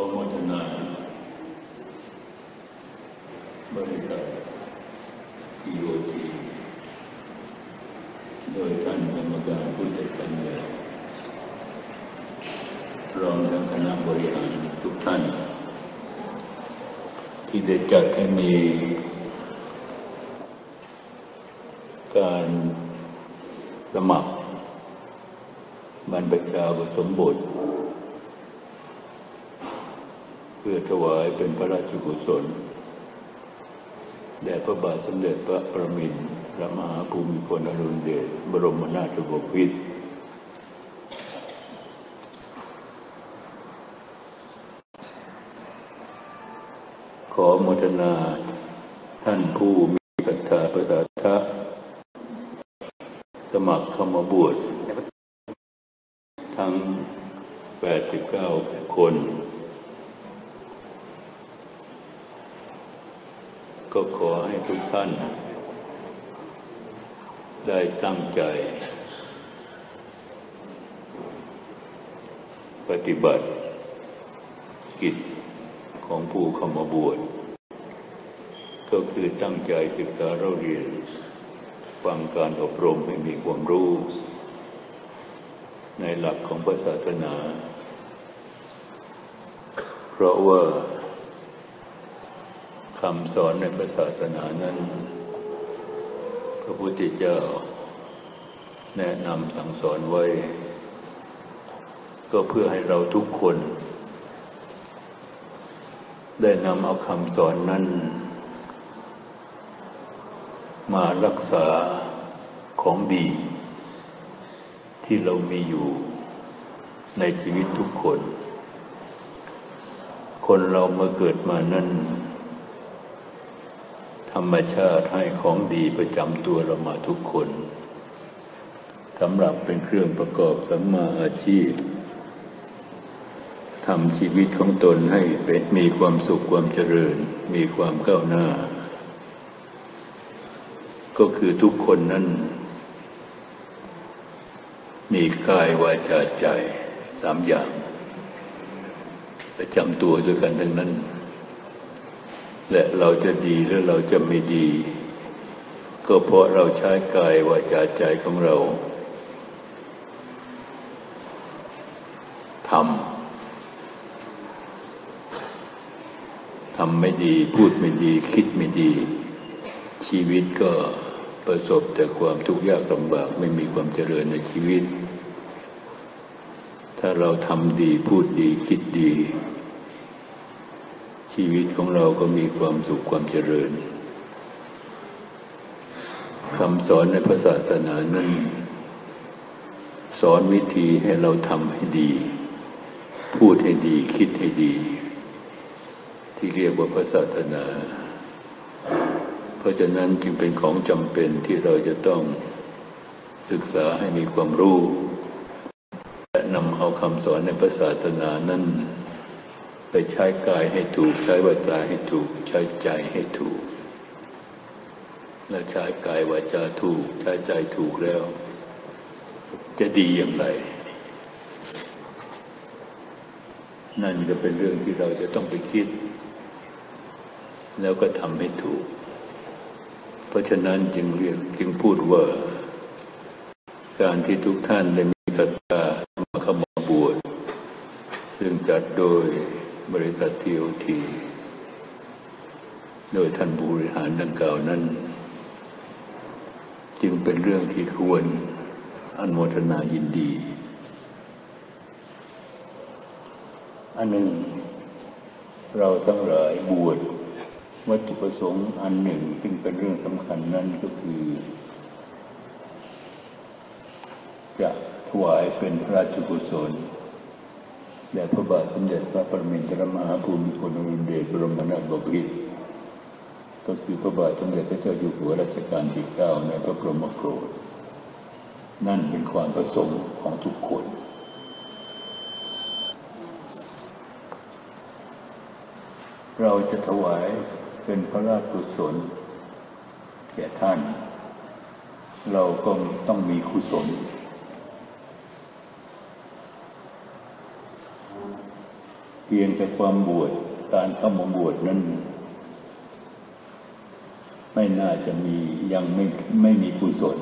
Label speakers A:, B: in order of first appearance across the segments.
A: อโมทนาบริษัทอีโอทีโดยท่านกรรมการผู้จัดการใหญ่รองทั้งคณะบริหารทุกท่าน ที่ได้จัดให้มี การสมัครบรรพชาอุปสมบท เพื่อถวายเป็นพระราชกุศลแด่พระบาทสมเด็จพระประมินทรมหาภูมิพลอดุลยเดชบรมนาถบพิตรขอมทนาท่านผู้มีศรัทธาประสาทะสมัครเข้ามาบวชทั้ง 89 คน ก็ขอให้ทุกท่าน ได้ตั้งใจ ปฏิบัติ กิจของผู้เข้ามาบวชก็คือตั้งใจศึกษาเราเรียนฟังการอบรมให้มีความรู้ ในหลักของพระศาสนา เพราะว่า คำสอนในพระศาสนานั้น พระพุทธเจ้า แนะนำสั่งสอนไว้ ก็เพื่อให้เราทุกคน ได้นำเอาคำสอนนั้น มารักษาของดี ที่เรามีอยู่ในชีวิตทุกคน คนเรามื่อเกิดมานั้น รรมชาติให้ของดีประจำตัวเรามาทุกคนสำหรับเป็นเครื่องประกอบสัมมาอาชีพทำชีวิตของตนให้เป็นมีความสุขความเจริญ มีความก้าวหน้า ก็คือทุกคนนั้น มีกายวาจาใจสามอย่าง ประจำตัวด้วยกันทั้งนั้น และเราจะดีหรือเราจะไม่ดี ก็เพราะเราใช้กายวาจาใจของเราทำทำไม่ดี พูดไม่ดี คิดไม่ดี ชีวิตก็ประสบแต่ความทุกข์ยากลำบากไม่มีความเจริญในชีวิต ถ้าเราทำดีพูดดีคิดดี ชีวิตของเราก็มีความสุขความเจริญคำสอนในพระศาสนานั้นสอนวิธีให้เราทำให้ดี พูดให้ดี คิดให้ดี ที่เรียกว่าพระศาสนา เพราะฉะนั้นจึงเป็นของจำเป็นที่เราจะต้องศึกษาให้มีความรู้ และนำเอาคำสอนในพระศาสนานั้น ไปใช้กายให้ถูก ใช้วาจาให้ถูก ใช้ใจให้ถูก และใช้กายวาจาถูก ใช้ใจถูกแล้ว จะดีอย่างไร นั่นจะเป็นเรื่องที่เราจะต้องไปคิด แล้วก็ทำให้ถูก เพราะฉะนั้นจึงเรียกจึงพูดว่า การที่ทุกท่านได้มีศรัทธามาเข้ามาบวชซึ่งจัดโดย บริษัททีโอที โดยท่านบริหารดังกล่าวนั้น จึงเป็นเรื่องที่ควรอนุโมทนายินดี อันหนึ่ง เราทั้งหลายบวชวัตถุประสงค์อันหนึ่งซึ่งเป็นเรื่องสำคัญนั่นก็คือ จะถวายเป็นพระราชกุศล แด่พระบาทสมเด็จพระปรมินทรมหาภูมิพลอดุลยเดชบรมนาถบพิตรก็คือพระบาทสมเด็จพระเจ้าอยู่หัวรัชกาลที่เก้าในพระบรมโปรดนั่นเป็นความประสงค์ของทุกคน เราจะถวายเป็นพระราชกุศลแก่ท่าน เราก็ต้องมีกุศล เพียงแต่ความบวชการเข้ามาบวชนั้น ไม่น่าจะมียังไม่ไม่มีกุศล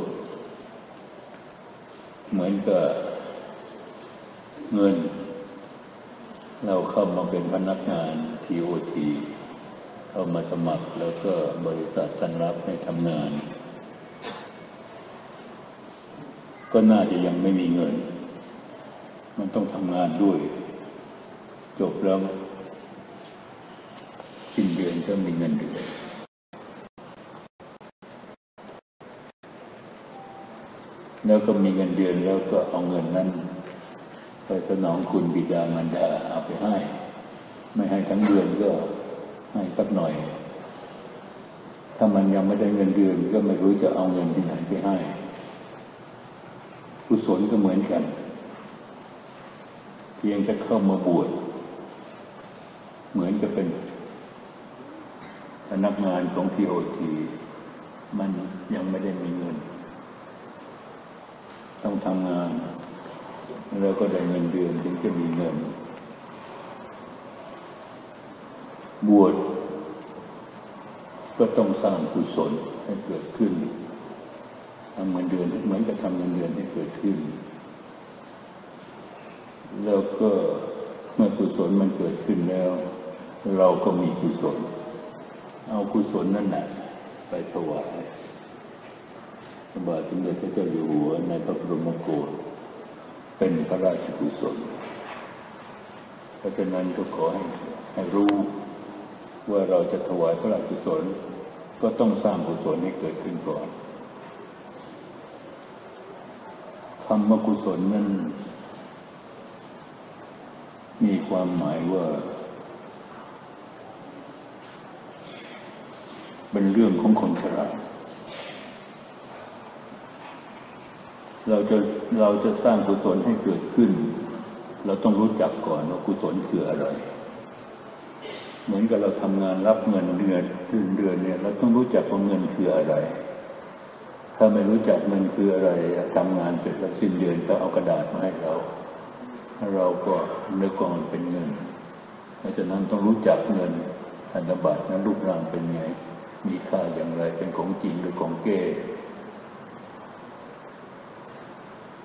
A: เหมือนกับเงิน เราเข้ามาเป็นพนักงานทีโอทีเข้ามาสมัครแล้วก็บริษัททันรับให้ทำงาน ก็น่าจะยังไม่มีเงิน มันต้องทำงานด้วย จบแล้วสิ้นเดือนก็มีเงินเดือนแล้วก็มีเงินเดือนแล้วก็เอาเงินนั้นไปสนองคุณบิดามารดาเอาไปให้ ไม่ให้ทั้งเดือนก็ให้สักหน่อย ถ้ามันยังไม่ได้เงินเดือนก็ไม่รู้จะเอาเงินที่ไหนไปให้กุศลก็เหมือนกัน เพียงจะเข้ามาบวช เหมือนจะเป็นพนักงานของทีโอทีมันยังไม่ได้มีเงิน ต้องทำงาน แล้วก็ได้เงินเดือนถึงจะมีเงิน บวชก็ต้องสร้างกุศลให้เกิดขึ้นทำเงินเดือนเหมือนกับทำเงินเดือนให้เกิดขึ้น แล้วก็เมื่อกุศลมันเกิดขึ้นแล้ว เราก็มีกุศล เอากุศลนั่นแหละไปถวายพระบาทสมเด็จพระเจ้าอยู่หัวในพระบรมโกศเป็นพระราชกุศล เพราะฉะนั้นก็ขอให้ให้รู้ว่าเราจะถวายพระราชกุศล ก็ต้องสร้างกุศลให้เกิดขึ้นก่อนธรรมกุศลนั้นมีความหมายว่า เป็นเรื่องของคนฉลาเราจะเราจะสร้างกุศลให้เกิดขึ้น เราต้องรู้จักก่อนว่ากุศลคืออะไร เหมือนกับเราทำงานรับเงินเดือนเดือนเดือนเนี่ย เราต้องรู้จักว่าเงินคืออะไร ถ้าไม่รู้จักเงินคืออะไรทำงานเสร็จแล้วสิ้นเดือนก็เอากระดาษมาให้เรา เราก็นึกว่ามันเป็นเงินเพราะฉะนั้นต้องรู้จักเงินธนบัตรนั้นรูปร่างเป็นไง มีค่าอย่างไรเป็นของจริงหรือของเก้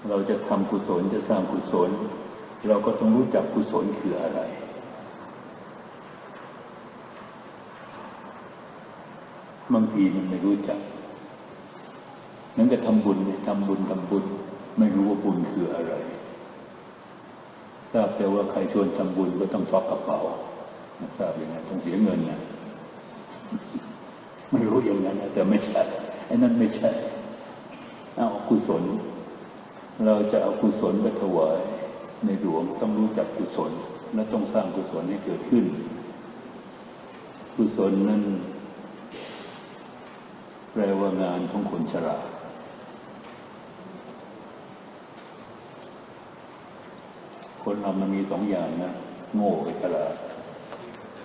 A: เราจะทำกุศลจะสร้างกุศล เราก็ต้องรู้จักกุศลคืออะไร บางทีมันไม่รู้จักนั้นจะทำบุญทำบุญทำบุญ ไม่รู้ว่าบุญคืออะไรทราบแต่ว่าใครชวนทำบุญก็ต้องซอกกระเป๋าทราบอย่างนั้นต้องเสียเงินนะ ไม่รู้อย่างนั้นแต่ไม่ใช่ไอ้นั่นไม่ใช่เอากุศล เราจะเอากุศลไปถวายในหลวงต้องรู้จักกุศล และต้องสร้างกุศลให้เกิดขึ้น กุศลนั้นแปลว่างานของคนฉลาดคนเรามันมีสองอย่างนะ โง่กับฉลาด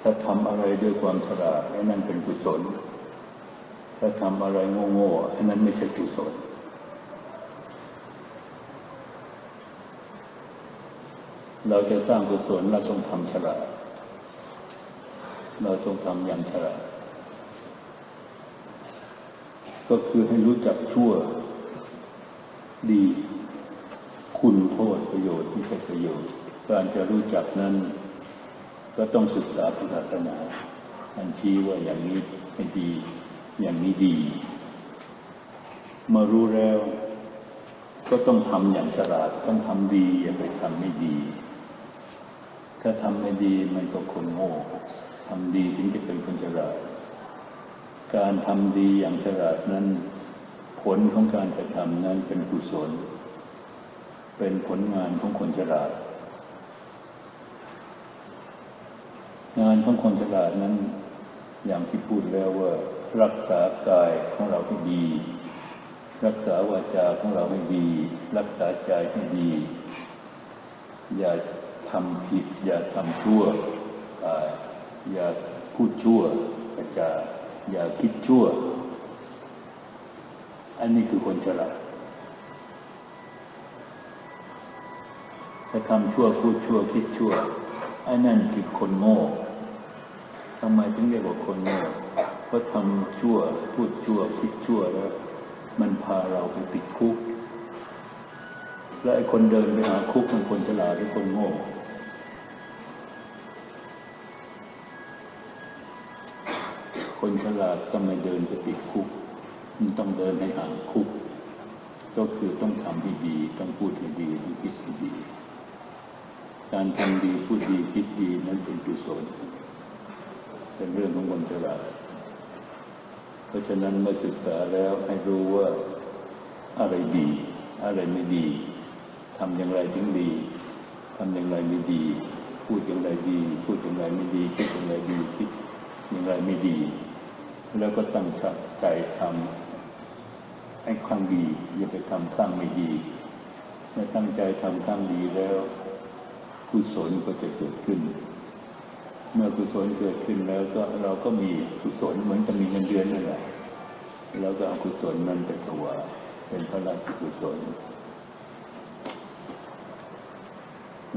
A: ถ้าทำอะไรด้วยความฉลาดไอ้นั่นเป็นกุศล ถ้าทำอะไรโง่ๆอ้นั้นไม่ใช่กุศลเราจะสร้างกุศลเราต้องทำฉลาดเราต้องทำอย่างฉลาดก็คือให้รู้จักชั่ว ดี คุณโทษประโยชน์ที่ใช่ประโยชน์ การจะรู้จักนั้น ก็ต้องศึกษาพุทธศาสนาอันชี้ว่าอย่างนี้ไม่ดี อย่างนี้ดีมารู้แล้ว ก็ต้องทำอย่างฉลาดต้องทำดีอย่าไปทำไม่ดี ถ้าทำไม่ดีมันก็คนโง่ทำดีถึงจะเป็นคนฉลาด การทำดีอย่างฉลาดนั้น ผลของการกระทำนั้นเป็นกุศล เป็นผลงานของคนฉลาด งานของคนฉลาดนั้นอย่างที่พูดแล้วว่า รักษากายของเราให้ดี รักษาวาจาของเราให้ดี รักษาใจให้ดี อย่าทำผิด อย่าทำชั่ว อย่าพูดชั่วจะอย่าคิดชั่ว อันนี้คือคนฉลาดถ้าทำชั่วพูดชั่วคิดชั่วอ้นั่นคือคนโง่ทำไมถึงเรียกว่าคนโง่ เพราะทำชั่วพูดชั่วคิดชั่วแล้ว มันพาเราไปติดคุก แล้วไอ้คนเดินไปหาคุกมันคนฉลาดหรือคนโง่คนฉลาดก็ไม่เดินไปติดคุก มันต้องเดินให้ห่างคุก ก็คือต้องทำให้ดี ต้องพูดให้ดี ต้องคิดให้ดี การทำดีพูดดีคิดดีนั้นเป็นกุศลเป็นเรื่องของคนฉลาด ราะฉะนั้นเมื่อศึกษาแล้วให้รู้ว่าอะไรดี อะไรไม่ดีทำอย่างไรถึงดีทำอย่างไรไม่ดี พูดอย่างไรดี พูดอย่างไรไม่ดี คิดอย่างไรดีคิดอย่างไรไม่ดี แล้วก็ตั้งใจทำให้ข้างดีอย่าไปทำข้างไม่ดีเมื่อตั้งใจทำข้างดีแล้วกุศลก็จะเกิดขึ้น เมื่อกุศลเกิดขึ้นแล้วก็เราก็มีกุศลเหมือนกับมีเงินเดือนนั่นแหละแล้วก็เอากุศลนั้นไปถวายเป็นพระราชกุศล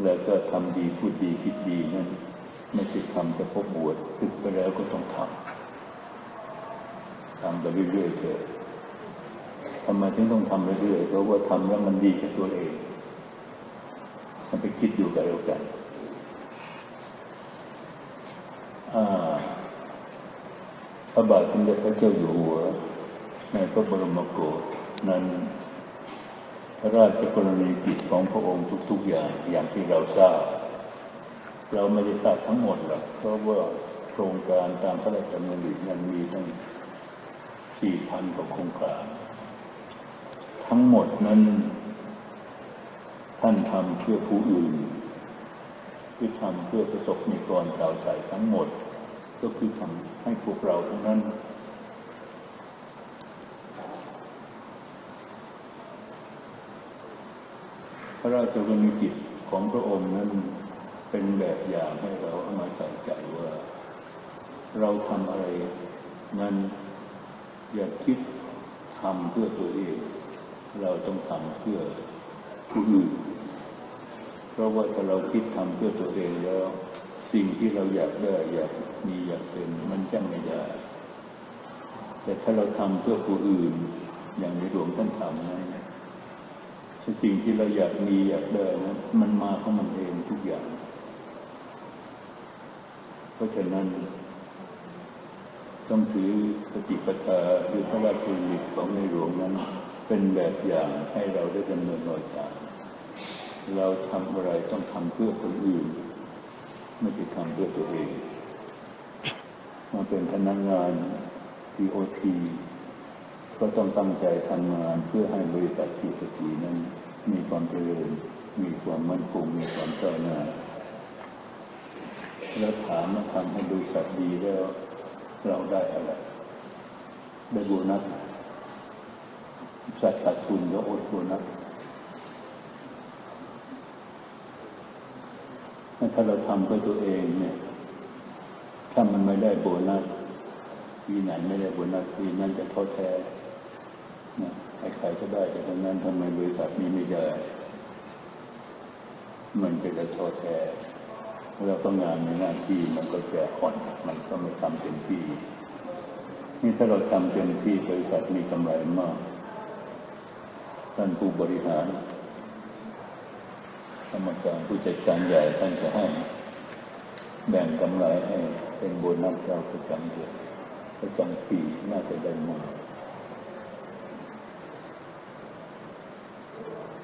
A: แล้วก็ทำดีพูดดีคิดดีนั่นไม่ใช่ทำจะพบบวชถึงไปแล้วก็ต้องทำทำไปเรื่อยๆเถอะทำไมถึงต้องทำเรื่อยๆเพราะว่าทำแล้วมันดีกับตัวเองมันไปคิดอยู่กับเรากัน ระบาทสมเด็จพระเจ้าอยู่หัว ในพระบรมโกศนั้นพระราชกรณียกิจของพระองค์ทุก ๆ อย่างอย่างที่เราทราบ เราไม่ได้ทราบทั้งหมดหรอกเพราะว่าโครงการตามพระราชดำรินั้นมีทั้งสี่พันกว่าโครงการ ทั้งหมดนั้น ท่านทำเพื่อผู้อื่นคือทำเพื่อประสบนิกรชาวใสทั้งหมด ก็คือทำให้พวกเราทั้งนั้น พระราชกรณีกิจของพระองค์นั้นเป็นแบบอย่างให้เราเอามาใส่ใจว่า เราทำอะไรนั้นอย่าคิดทำเพื่อตัวเอง เราต้องทำเพื่อผู้อื่นเพราะว่าถ้าเราคิดทำเพื่อตัวเองแล้ว สิ่งที่เราอยากได้อยากมีอยากเป็นมันจะไม่ได้ แต่ถ้าเราทำเพื่อผู้อื่น อย่างในหลวงท่านทำนั้นสิ่งที่เราอยากมีอยากได้นะมันมาของมันเองทุกอย่าง เพราะฉะนั้น ต้องถือปฏิปทาหรือพระราชดำริของในหลวงนั้น เป็นแบบอย่างให้เราได้ดำเนินรอยตามเราทำอะไรต้องทำเพื่อคนอื่น ไม่ใช่ทำเพื่อตัวเองมาเป็นพนักงาน TOT ก็ต้องตั้งใจทำงานเพื่อให้บริษัททีสตีนั้น มีความเจริญ มีความมั่นคง มีความก้าวหน้า แล้วถามมาทำให้บริษัทดีแล้วเราได้อะไร ได้โบนัสสัตว์ขาดทุนก็อดโบนัส ถ้าเราทำเพื่อตัวเองเนี่ย ถ้ามันไม่ได้โบนัสปีไหนไม่ได้โบนัสปีนั้นจะท้อแท้ใครๆก็ได้แต่ตรงนั้นทำไมบริษัทนี้ไม่ได้ มันจะได้ท้อแท้แล้วก็งานในหน้าที่มันก็จะอ่อน มันก็ไม่ทำเต็มที่ นี่ถ้าเราทำเต็มที่บริษัทมีกำไรมากท่านผู้บริหาร กรรมการผู้จัดการใหญ่ท่านจะให้ แบ่งกำไรให้เป็นโบนัสเราประจำเดือนประจำปีน่าจะได้มา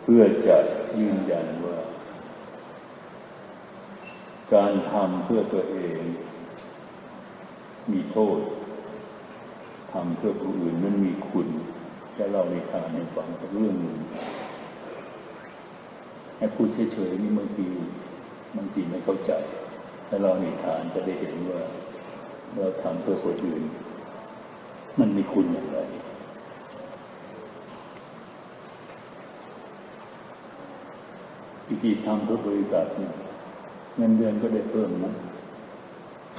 A: เพื่อจะยืนยันว่า การทำเพื่อตัวเอง มีโทษทำเพื่อผู้อื่นนั้นมีคุณ จะเล่าในทานในฟังเรื่องหนึ่ง ให้พูดเฉยๆนี่บางทีบางทีไม่เข้าใจถ้าเราในทานจะได้เห็นว่า เราทำเพื่อคนอื่น มันมีคุณอย่างไรวิธีทำเพื่อบริษัทเนี่ยเงินเดือนก็ได้เพิ่มนะ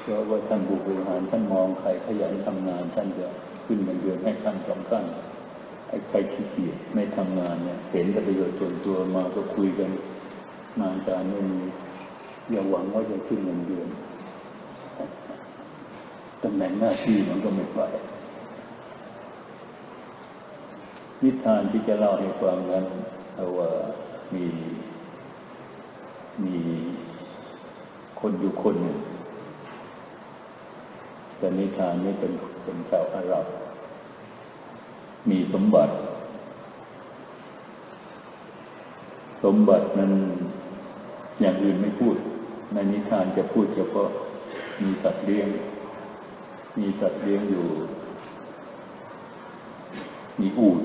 A: เพราะว่าท่านผู้บริหารท่านมองใครขยันทำงานท่านจะขึ้นเงินเดือนให้ขั้นสองขั้น ไอ้ใครขี้เกียจไม่ทำงานเนี่ยเห็นแต่ประโยชน์ส่วนตัวมาก็คุยกันงานการไม่มีอย่าหวังว่าจะขึ้นเงินเดือนตำแหน่งหน้าที่มันก็ไม่ไปนิทานที่จะเล่าให้ฟังนั้นเอาว่ามีมีคนอยู่คนหนึ่งแต่นิทานนี้เป็นเป็นชาวอาหรับ มีสมบัติ สมบัตินั้นอย่างอื่นไม่พูด ในนิทานจะพูดเฉพาะมีสัตว์เลี้ยง มีสัตว์เลี้ยงอยู่ มีอูด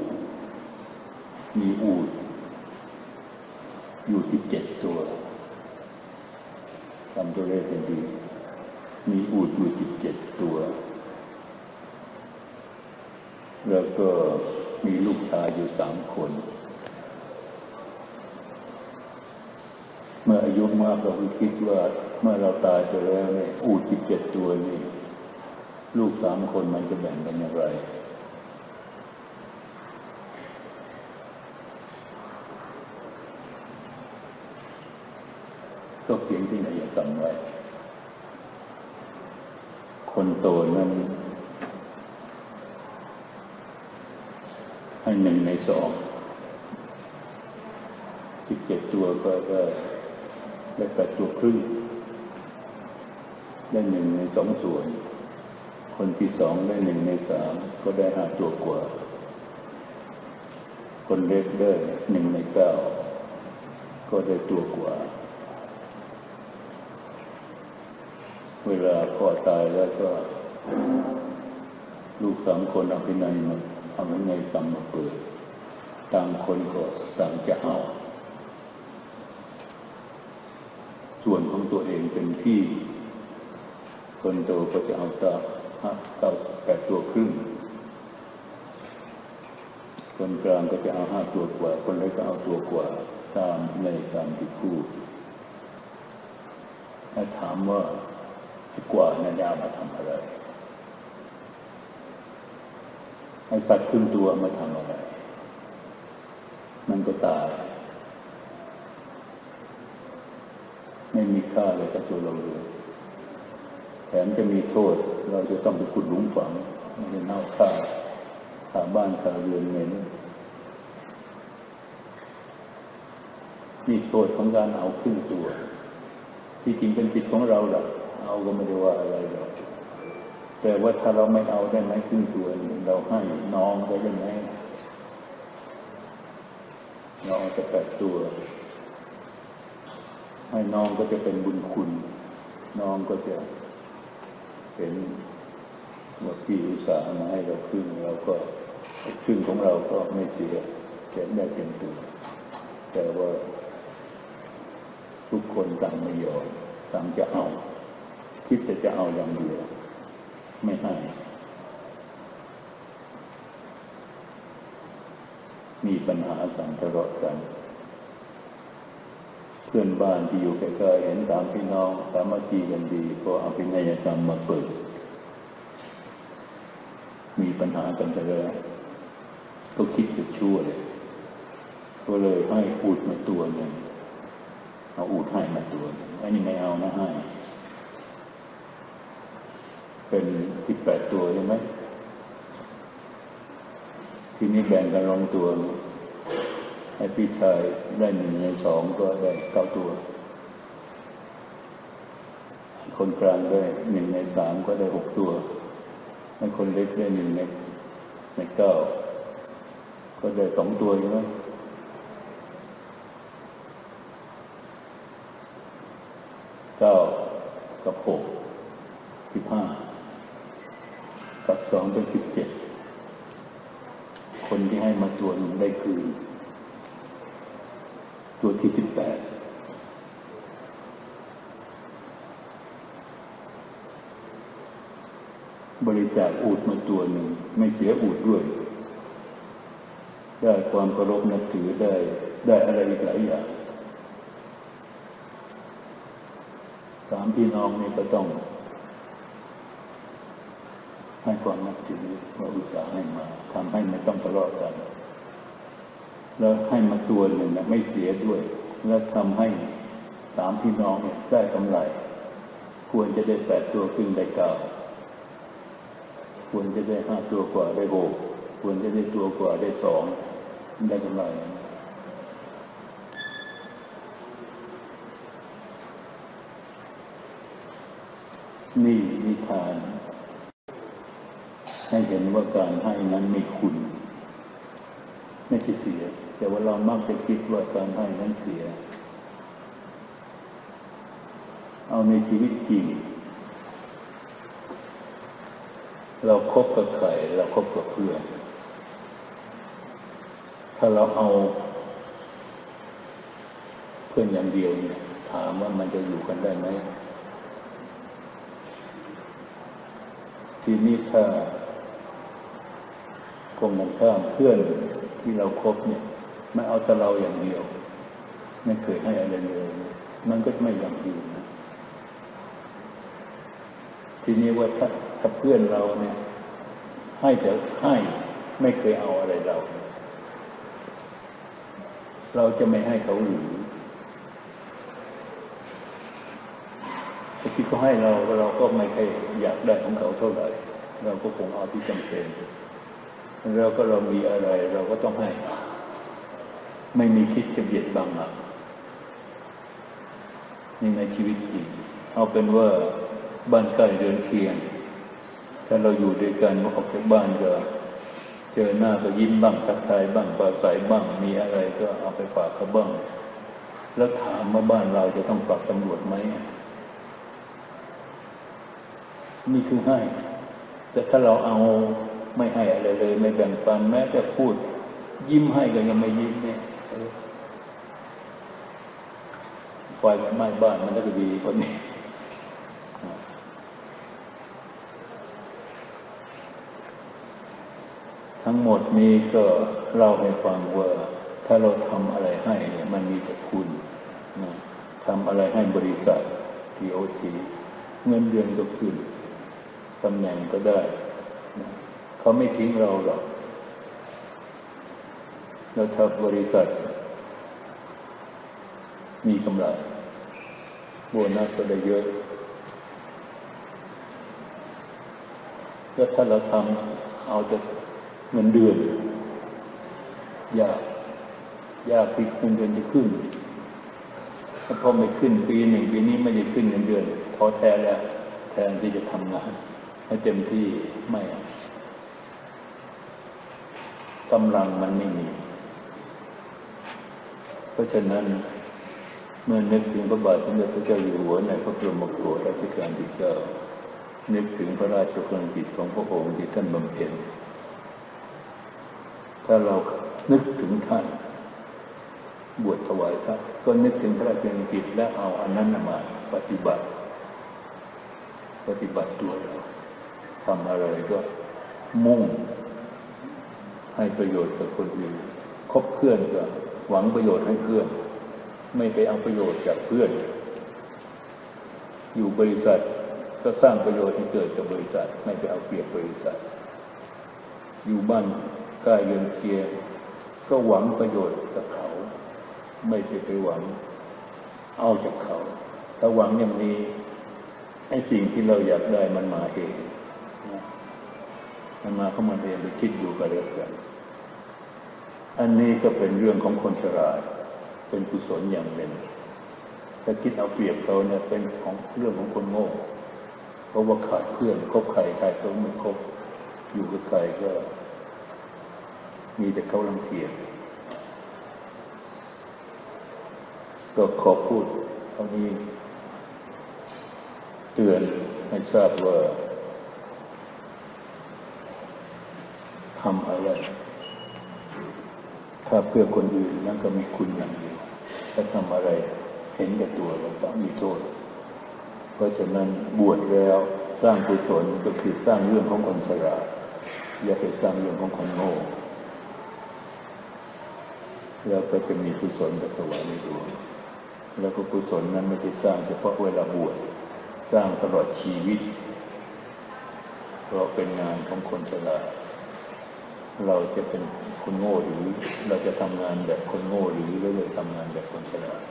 A: มีอูด อยู่ที่เจ็ดตัวทำตัวเลขกันดี มีอูดอยู่ที่เจ็ดตัว แล้วก็มีลูกชายอยู่สามคน เมื่ออายุมากเราคิดว่า เมื่อเราตายไปแล้วเนี่ยอูดที่เจ็ดตัวนี่ ลูกสามคนมันจะแบ่งกันอย่างไร ก็เขียนที่นายกรรมไว้ คนโตนั้น ให้หนึ่งในสองสิบเจ็ดตัวก็ได้ได้แปดตัวครึ่ง ได้หนึ่งในสองส่วน คนที่สองได้หนึ่งในสามก็ได้ห้าตัวกว่า คนเล็กได้หนึ่งในเก้าก็ได้ตัวกว่า เวลาพ่อตายแล้วก็ ลูกสามคนเอาไปในมัน เอาไว้ในกรรมมาเปิดต่างคนก็ต่างจะเอา ส่วนของตัวเองเป็นที่ คนโตก็จะเอาตาห้าเก้าแปดตัวครึ่ง คนกลางก็จะเอาห้าตัวกว่า คนเล็กก็เอาตัวกว่า ตามในตามที่พูดถ้าถามว่า กว่านั้นเอามาทำอะไร ไอ้สัตว์ครึ่งตัวมาทำอะไร มันก็ตาย ไม่มีค่าเลยกับตัวเราเลยแถมจะมีโทษ เราจะต้องไปขุดหลุมฝังมันจะเน่าค่าขาบ้านขาเรือนเงินนี่โทษของการเอาครึ่งตัว ที่จริงเป็นจิตของเราหรอกเอาก็ไม่ได้ว่าอะไรหรอก แต่ว่าถ้าเราไม่เอาได้ไหมครึ่งตัวนี่เราให้น้องได้ไหมเราเอาแต่แปดตัว ให้น้องก็จะเป็นบุญคุณ น้องก็จะเป็นว่าพี่อุตส่าห์มาให้เราครึ่งเราก็ครึ่งของเราก็ไม่เสียแต่ได้เต็มตัว แต่ว่า ทุกคนต่างไม่ยอมต่างจะเอา คิดแต่จะเอาอย่างเดียว ไม่ให้มีปัญหาสังทะเลาะกัน เพื่อนบ้านที่อยู่ใกล้ๆเห็นสามพี่น้องสามัคคีกันดี ก็เอาพินัยกรรมมาเปิด มีปัญหากันไปแล้วก็คิดจะช่วยก็เลยให้อูดมาตัวหนึ่งเอาอูดให้มาตัวหนึ่งอันนี้ไม่เอานะให้ เป็นสิบแปดตัวใช่ไหมทีนี้แบ่งกันลงตัวให้พี่ชายได้หนึ่งในสองก็ได้เก้าตัว คนกลางได้หนึ่งในสามก็ได้หกตัวให้คนเล็กได้หนึ่งในในเก้าก็ได้สองตัวใช่ไหมเก้ากับหกสิบห้ากับสองเป็นสิบเจ็ด คนที่ให้มาตัวหนึ่งได้คือ ตัวที่สิบแปด บริ จาคอูดมาตัวหนึ่ง ไม่เสียอูดด้วย ได้ความเคารพนับถือได้ได้อะไรอีกหลายอย่างสามพี่น้องนี่ก็ต้อง ให้ความนับถือว่าอุตสาห์ให้มาทำให้ไม่ต้องทะเลาะกัน แล้วให้มาตัวหนึ่งนะไม่เสียด้วย แล้วทำให้สามพี่น้องเนี่ยได้กำไร ควรจะได้แปดตัวครึ่งได้เก้า ควรจะได้ห้าตัวกว่าได้หกควรจะได้ตัวกว่าได้สองได้กำไรนี่นิทาน ให้เห็นว่าการให้นั้นมีคุณไม่ใช่เสีย แต่ว่าเรามักจะคิดว่าการให้นั้นเสีย เอาในชีวิตจริง เราคบกับใครเราคบกับเพื่อน ถ้าเราเอา เพื่อนอย่างเดียวเนี่ยถามว่ามันจะอยู่กันได้ไหมทีนี้ถ้าคงกันข้ามเพื่อนที่เราครบเนี่ยไม่เอาแต่เราอย่างเดียว ไม่เคยให้อะไรเลยมันก็ไม่ยั่งยืนนะทีนี้ว่าถ้า ถ้าเพื่อนเราเนี่ย ให้แต่ให้ไม่เคยเอาอะไรเรา เราจะไม่ให้เขาหรือที่เขาให้เราเราก็ไม่เคยอยากได้ของเขาเท่าไหร่ เราก็คงเอาที่จำเป็นแล้วก็เรามีอะไร เราก็ต้องให้ ไม่มีคิดจะเบียดบังอะนี่ในชีวิตจริงเอาเป็นว่าบ้านใกล้เรือนเคียง ถ้าเราอยู่ด้วยกันออกจากบ้านก็เจอหน้าก็ยิ้มบ้างทักทายบ้างปราศัยบ้างมีอะไรก็เอาไปฝากเขาบ้าง แล้วถามว่าบ้านเราจะต้องฝากตำรวจไหมนี่คือให้ แต่ถ้าเราเอาไม่ให้อะไรเลย ไม่แบ่งปันแม้แต่พูด ยิ้มให้ก็ยังไม่ยิ้มเนี่ยเออไฟมันไหม้บ้านมันก็จะดีคนนี้ ทั้งหมดนี้ก็เล่าให้ฟังว่า ถ้าเราทำอะไรให้เนี่ยมันมีแต่คุณนะทำอะไรให้บริษัททีโอทีเงินเดือนก็ขึ้นตำแหน่งก็ได้นะเขาไม่ทิ้งเราหรอกแล้วถ้าบริษัท มีกำไรโบนัสก็ได้เยอะแล้วถ้าเราทำเอาแต่ เงินเดือนยากยากที่เงินเดือนจะขึ้นถ้าพอไม่ขึ้นปีหนึ่งปีนี้ไม่ได้ขึ้นเงินเดือนท้อแท้แล้ว แทนที่จะทำงานให้เต็มที่ไม่กำลังมันไม่มี เพราะฉะนั้นเมื่อนึกถึงพระบาทสมเด็จพระเจ้าอยู่หัวในพระบรมโกศรัชกาลที่เก้านึกถึงพระราชกรณียกิจของพระองค์ที่ท่านบำเพ็ญ ถ้าเรานึกถึงท่าน บวชถวายท่านก็นึกถึงพระราชกรณียกิจและเอาอันนั้นมาปฏิบัติ ปฏิบัติตัวเราทำอะไรก็มุ่ง ให้ประโยชน์กับคนอื่นคบเพื่อนก็หวังประโยชน์ให้เพื่อน ไม่ไปเอาประโยชน์จากเพื่อน อยู่บริษัทก็สร้างประโยชน์ให้เกิดกับบริษัท ไม่ไปเอาเปรียบบริษัท อยู่บ้าน กล้เรือนเคียก็หวังประโยชน์กับเขา ไม่ใช่ไปหวัง เอาจากเขา ถ้าหวังอย่างนี้ไอ้สิ่งที่เราอยากได้มันมาเองมันมาเข้ามาเองไปคิดอยู่กับเรื่องกันอันนี้ก็เป็นเรื่องของคนฉลาดเป็นกุศลอย่างหนึ่งถ้าคิดเอาเปรียบเขาเนี่ยเป็นของเรื่องของคนโง่เพราะว่าขาดเพื่อนคบใครใครก็ไม่คบอยู่กับใครก็ มีแต่เขาลังเกียจก็ขอพูดเท่านี้เตือนให้ทราบว่าทำอะไร ถ้าเพื่อคนอื่นนั่นก็มีคุณอย่างเดียวถ้าทำอะไรเห็นแก่ตัวแล้วก็มีโทษ เพราะฉะนั้นบวชแล้วสร้างกุศลก็คือสร้างเรื่องของคนฉลาดอย่าไปสร้างเรื่องของคนโง่ แล้วก็จะมีกุศลแบบสวรรค์ในตัวแล้วก็กุศลนั้นไม่ได้สร้างเฉพาะเวลาบวชสร้างตลอดชีวิตเพราะเป็นงานของคนฉลาดเราจะเป็นคนโง่หรือเราจะทำงานแบบคนโง่หรือเราจะทำงานแบบคนฉลาด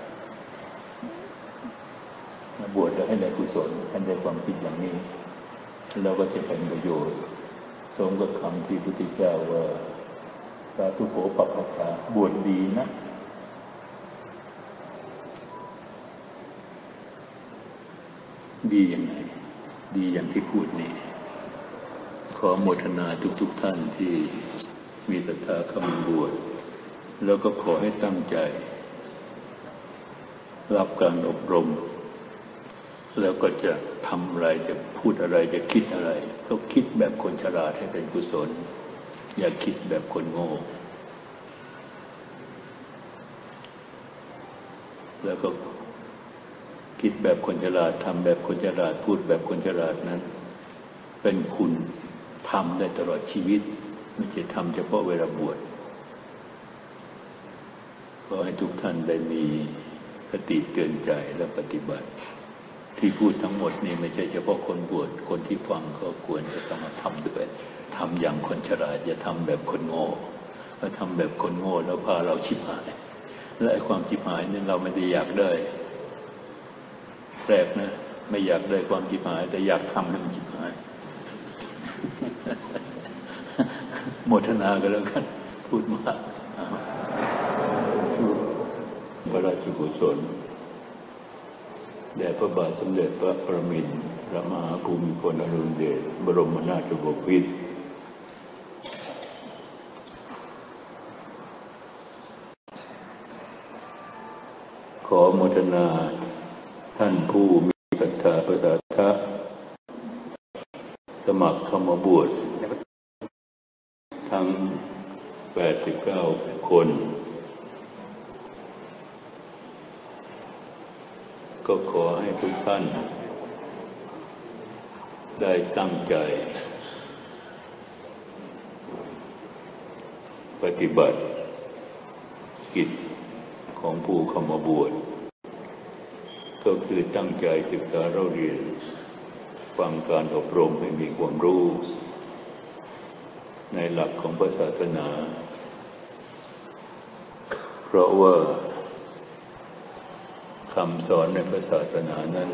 A: บวชแล้วให้ได้กุศลให้ได้ความคิดอย่างนี้เราก็จะเป็นประโยชน์สมกับคำที่พระพุทธเจ้าว่าาธุโขปัปปะชาบวชดีนะ ดียังไงดีอย่างที่พูดนี่ขอโมทนาทุกๆทท่านที่มีศรัทธาเข้ามาบวชแล้วก็ขอให้ตั้งใจ รับการอบรม แล้วก็จะทำอะไรจะพูดอะไรจะคิดอะไร ก็คิดแบบคนฉลาดให้เป็นกุศล อย่าคิดแบบคนโง่ แล้วก็คิดแบบคนฉลาดทำแบบคนฉลาดพูดแบบคนฉลาดนั้น เป็นคุณทำได้ตลอดชีวิต ไม่ใช่ทำเฉพาะเวลาบวชขอให้ทุกท่านได้มีคติเตือนใจและปฏิบัติ ที่พูดทั้งหมดนี่ไม่ใช่เฉพาะคนบวชคนที่ฟังก็ควรจะต้องมาทำด้วย ทำอย่างคนฉลาดอย่าทำแบบคนโง่ถ้าทำแบบคนโง่แล้วพาเราชิบหาย และไอ้ความชิบหายนี่เราไม่ได้อยากได้แปลกนะไม่อยากได้ความชิบหาย แต่อยากทำให้มันชิบหายโมทนากันแล้วกัน พูดมากพระราชกุศลแด่พระบาทสมเด็จพระประมินทรมหาภูมิพลอดุลเดชบรมนาถบพิตร ขอโมทนาท่านผู้มีศรัทธาประสาทะสมัครเข้ามาบวชทั้ง 89 คน ก็ขอให้ทุกท่าน ได้ตั้งใจ ปฏิบัติกิจของผู้เข้ามาบวช ก็คือตั้งใจศึกษาเราเรียน ฟังการอบรมให้มีความรู้ ในหลักของพระศาสนา เพราะว่าคำสอนในพระศาสนานั้น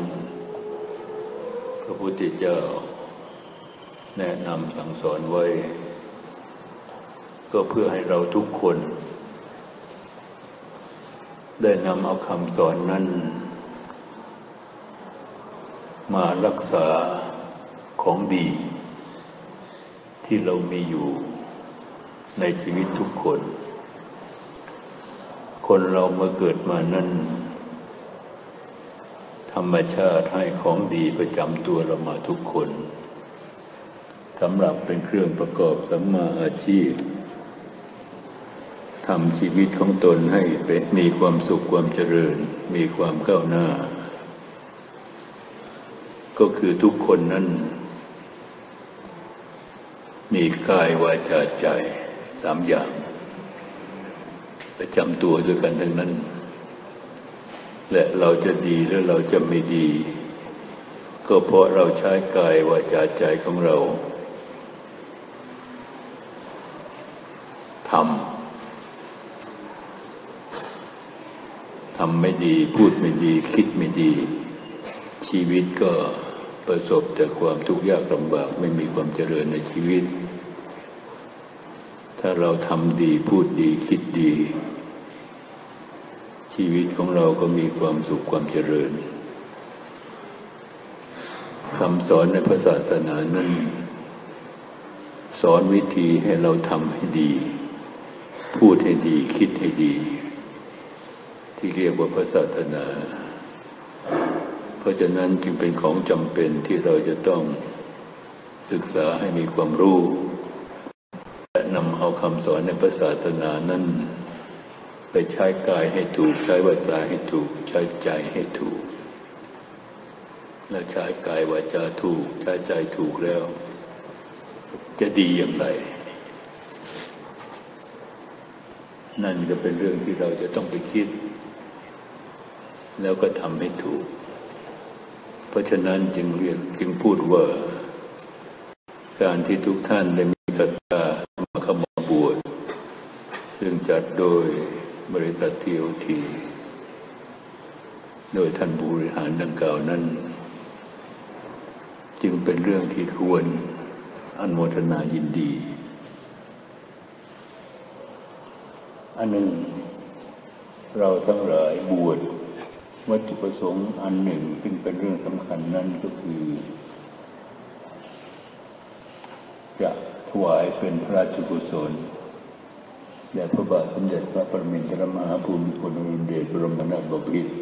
A: พระพุทธเจ้า แนะนำสั่งสอนไว้ ก็เพื่อให้เราทุกคน ได้นำเอาคำสอนนั้น มารักษาของดี ที่เรามีอยู่ในชีวิตทุกคน คนเราเมื่อเกิดมานั้นธรรมชาติให้ของดีประจำตัวเรามาทุกคนสำหรับเป็นเครื่องประกอบสัมมาอาชีพทำชีวิตของตนให้เป็นมีความสุขความเจริญ มีความก้าวหน้า ก็คือทุกคนนั้น มีกายวาจาใจสามอย่าง ประจำตัวด้วยกันทั้งนั้น และเราจะดีหรือเราจะไม่ดี ก็เพราะเราใช้กายวาจาใจของเราทำทำไม่ดี พูดไม่ดี คิดไม่ดี ชีวิตก็ ประสบแต่ความทุกข์ยากลำบากไม่มีความเจริญในชีวิต ถ้าเราทำดีพูดดีคิดดี ชีวิตของเราก็มีความสุขความเจริญคำสอนในพระศาสนานั้น สอนวิธีให้เราทำให้ดี พูดให้ดีคิดให้ดี ที่เรียกว่าพระศาสนา ราะฉะนั้นจึงเป็นของจำเป็นที่เราจะต้องศึกษาให้มีความรู้และนำเอาคำสอนในพระศาสนานั้น ไปใช้กายให้ถูก ใช้วาจาให้ถูก ใช้ใจให้ถูก และใช้กายวาจาถูก ใช้ใจถูกแล้ว จะดีอย่างไร นั่นก็เป็นเรื่องที่เราจะต้องไปคิด แล้วก็ทำให้ถูก ราะฉะนั้นจึงเรียกจึงพูดว่า การที่ทุกท่านได้มีศรัทธามาเข้ามาบวชซึ่งจัดโดยบริษัททีโอทีโดยท่านผู้บริหารดังกล่าวนั้น จึงเป็นเรื่องที่ควรอนุโมทนายินดี อันหนึ่งเราทั้งหลายบวช วัตถุประสงค์อันหนึ่งซึ่งเป็นเรื่องสำคัญนั่นก็คือ จะถวายเป็นพระราชกุศลแด่พระบาทสมเด็จพระปรมินทรมหาภูมิพลอดุลยเดชบรมนาถบพิตร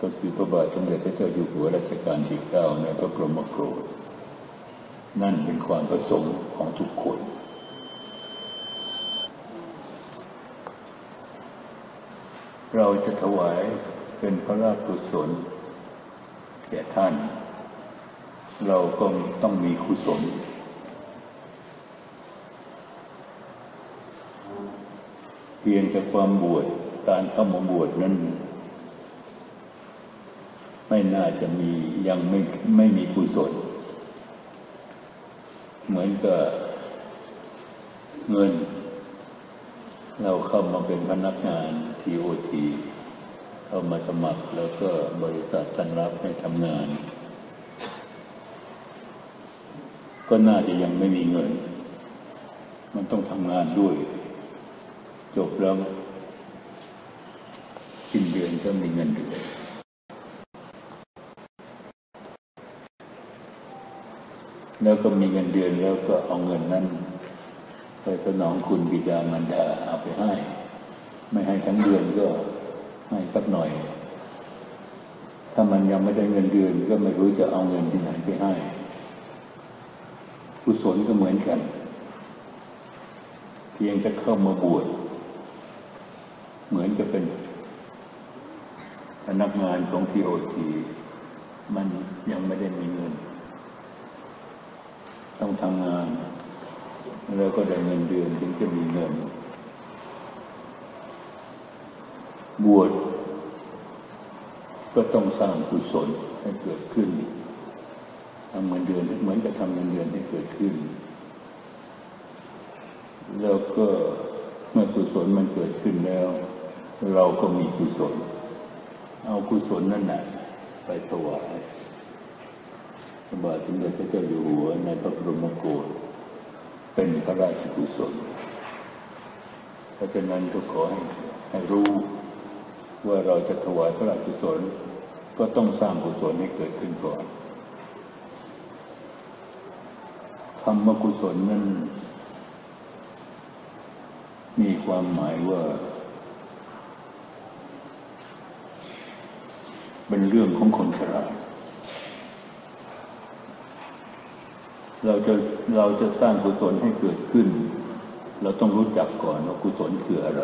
A: ก็คือพระบาทสมเด็จพระเจ้าอยู่หัวรัชกาลที่เก้าในพระบรมโกศนั่นเป็นความประสงค์ของทุกคนเราจะถวาย เป็นพระราชกุศลแก่ท่าน เราก็ต้องมีกุศลเพียงแต่ความบวชการเข้ามาบวชนั้น ไม่น่าจะมียังไม่ไม่มีกุศลเหมือนกับเงิน เราเข้ามาเป็นพนักงานทีโอที เข้ามาสมัครแล้วก็บริษัทตั้งรับให้ทำงาน ก็น่าจะยังไม่มีเงิน มันต้องทำงานด้วย จบแล้วสิ้นเดือนก็มีเงินเดือนแล้วก็มีเงินเดือนแล้วก็เอาเงินนั้น ไปสนองคุณบิดามารดาเอาไปให้ ไม่ให้ทั้งเดือนก็ ให้สักหน่อย ถ้ามันยังไม่ได้เงินเดือนก็ไม่รู้จะเอาเงินที่ไหนไปให้กุศลก็เหมือนกัน เพียงจะเข้ามาบวชเหมือนจะเป็นพนักงานของทีโอทีมันยังไม่ได้มีเงิน ต้องทำงาน แล้วก็ได้เงินเดือนถึงจะมีเงิน บวชก็ต้องสร้างกุศลให้เกิดขึ้นทำเงินเดือนเหมือนกับทำเงินเดือนให้เกิดขึ้น แล้วก็เมื่อกุศลมันเกิดขึ้นแล้ว เราก็มีกุศล เอากุศลนั่นแหละไปถวายพระบาทสมเด็จพระเจ้าอยู่หัวในพระบรมโกศเป็นพระราชกุศลเพราะฉะนั้นก็ขอให้ให้รู้ ว่าเราจะถวายพระราชกุศลก็ต้องสร้างกุศลให้เกิดขึ้นก่อนธรรมกุศลนั้นมีความหมายว่า เป็นเรื่องของคนฉลาดเราจะเราจะสร้างกุศลให้เกิดขึ้น เราต้องรู้จักก่อนว่ากุศลคืออะไร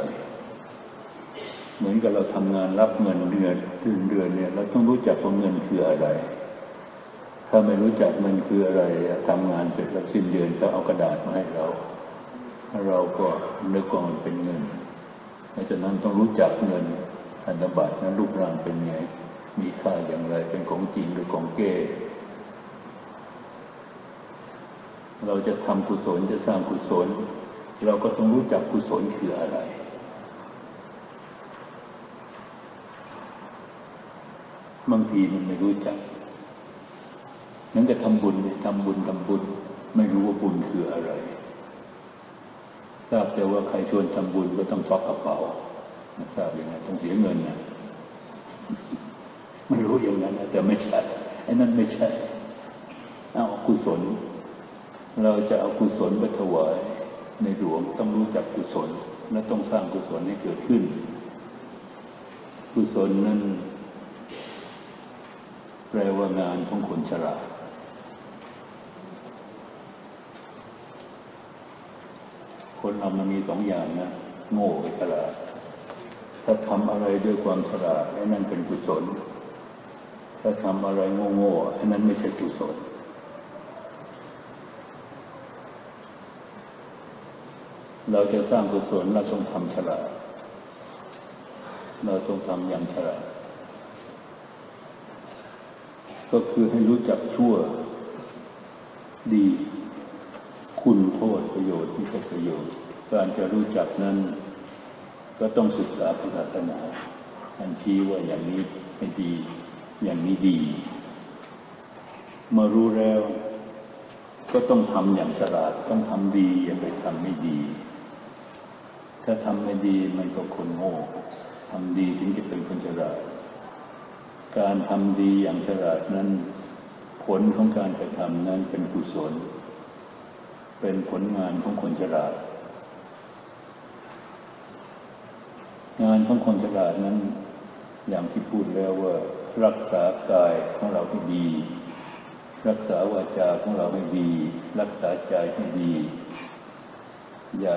A: เหมือนกับเราทำงานรับเงินเดือนเดือนเดือนเนี่ย เราต้องรู้จักว่าเงินคืออะไร ถ้าไม่รู้จักเงินคืออะไรทำงานเสร็จแล้วสิ้นเดือนก็เอากระดาษมาให้เรา เราก็นึกว่ามันเป็นเงินเพราะฉะนั้นต้องรู้จักเงินธนบัตรนั้นรูปร่างเป็นไง มีค่าอย่างไรเป็นของจริงหรือของเก้เราจะทำกุศลจะสร้างกุศล เราก็ต้องรู้จักกุศลคืออะไร บางทีมันไม่รู้จักนั้นจะทำบุญทำบุญทำบุญ ไม่รู้ว่าบุญคืออะไรทราบแต่ว่าใครชวนทำบุญก็ต้องฟอกกระเป๋าทราบยังไงต้องเสียเงินนะไม่รู้อย่างนั้นนะแต่ไม่ใช่ไอ้นั่นไม่ใช่เอากุศล เราจะเอากุศลไปถวายในหลวงต้องรู้จักกุศลและต้องสร้างกุศลให้เกิดขึ้น กุศลนั้น ลว่างานของคนฉลาดคนเรามันมีสองอย่างนะ โง่กับฉลาด ถ้าทำอะไรด้วยความฉลาดไอ้นั่นเป็นกุศล ถ้าทำอะไรโง่ๆไอ้นั้นไม่ใช่กุศลเราจะสร้างกุศลเราต้องทำฉลาด เราต้องทำอย่างฉลาด ก็คือให้รู้จักชั่วดี คุณโทษประโยชน์ที่เป็นประโยชน์ การจะรู้จักนั้น ก็ต้องศึกษาพระศาสนาอันชี้ว่าอย่างนี้ให้ดี อย่างนี้ดีเมื่อรู้แล้ว ก็ต้องทำอย่างฉลาดต้องทำดีอย่าไปทำไม่ดี ถ้าทำไม่ดีมันก็คนโง่ทำดีถึงจะเป็นคนฉลาด การทำดีอย่างฉลาดนั้น ผลของการกระทำนั้นเป็นกุศล เป็นผลงานของคนฉลาด งานของคนฉลาดนั้น อย่างที่พูดแล้วว่า รักษากายของเราให้ดี รักษาวาจาของเราให้ดี รักษาใจให้ดี อย่า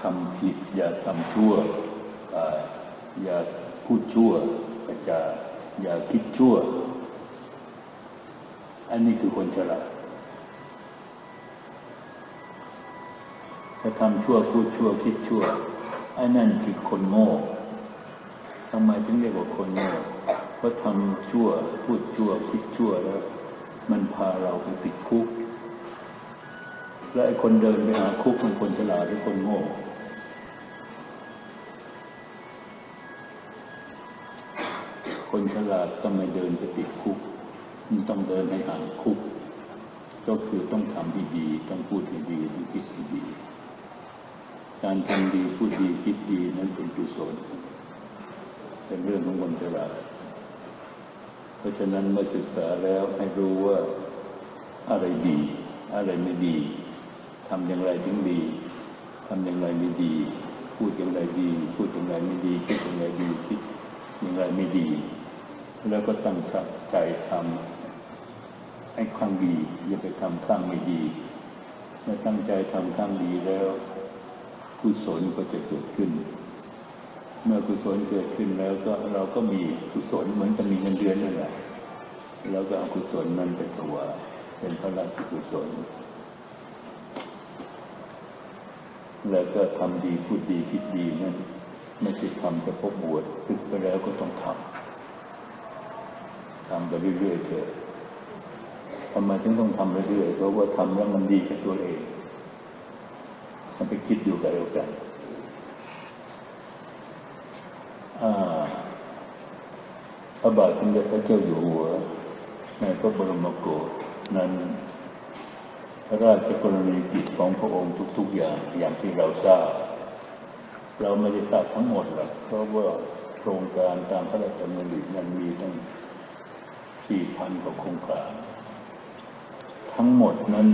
A: ทำผิด อย่าทำชั่ว อย่าพูดชั่ววาจา อย่าคิดชั่ว อันนี้คือคนฉลาดถ้าทำชั่วพูดชั่วคิดชั่วไอ้นั่นคือคนโง่ทำไมถึงเรียกว่าคนโง่เพราะทำชั่วพูดชั่วคิดชั่วแล้ว มันพาเราไปติดคุก และไอ้คนเดินไปหาคุกมันคนฉลาดหรือคนโง่ คนฉลาดต้องไม่เดินไปติดคุก มันต้องเดินให้ห่างคุก ก็คือต้องทำให้ดี ต้องพูดให้ดีต้องคิดให้ดี การทำดีพูดดีคิดดีนั้นเป็นกุศลเป็นเรื่องของคนฉลาด เพราะฉะนั้นเมื่อศึกษาแล้วให้รู้ว่าอะไรดี อะไรไม่ดีทำอย่างไรถึงดีทำอย่างไรไม่ดี พูดอย่างไรดี พูดอย่างไรไม่ดี คิดอย่างไรดี คิดอย่างไรไม่ดี แล้วก็ตั้งใจทำให้ข้างดี อย่าไปทำข้างไม่ดีเมื่อตั้งใจทำข้างดีแล้วกุศลก็จะเกิดขึ้น เมื่อกุศลเกิดขึ้นแล้วก็เราก็มีกุศลเหมือนกับมีเงินเดือนนั่นแหละแล้วก็เอากุศลนั้นเป็นตัวเป็นพระราชกุศลแล้วก็ทำดีพูดดีคิดดีนั่นไม่ใช่ทำแต่พบบวชฝึกไปแล้วก็ต้องทำ ทำไปเรื่อยๆเถอะทำไมถึงต้องทำเรื่อยๆเพราะว่าทำแล้วมันดีกับตัวเองมันไปคิดอยู่กับเดียวกันอ่าพระบาทสมเด็จพระเจ้าอยู่หัวในพระบรมโกศนั้นพระราชกรณียกิจของพระองค์ทุก ๆ อย่างอย่างที่เราทราบ เราไม่ได้ทราบทั้งหมดหรอกเพราะว่าโครงการตามพระราชดำรินั้นมีตั้ง สี่พันกว่าโครงการ ทั้งหมดนั้น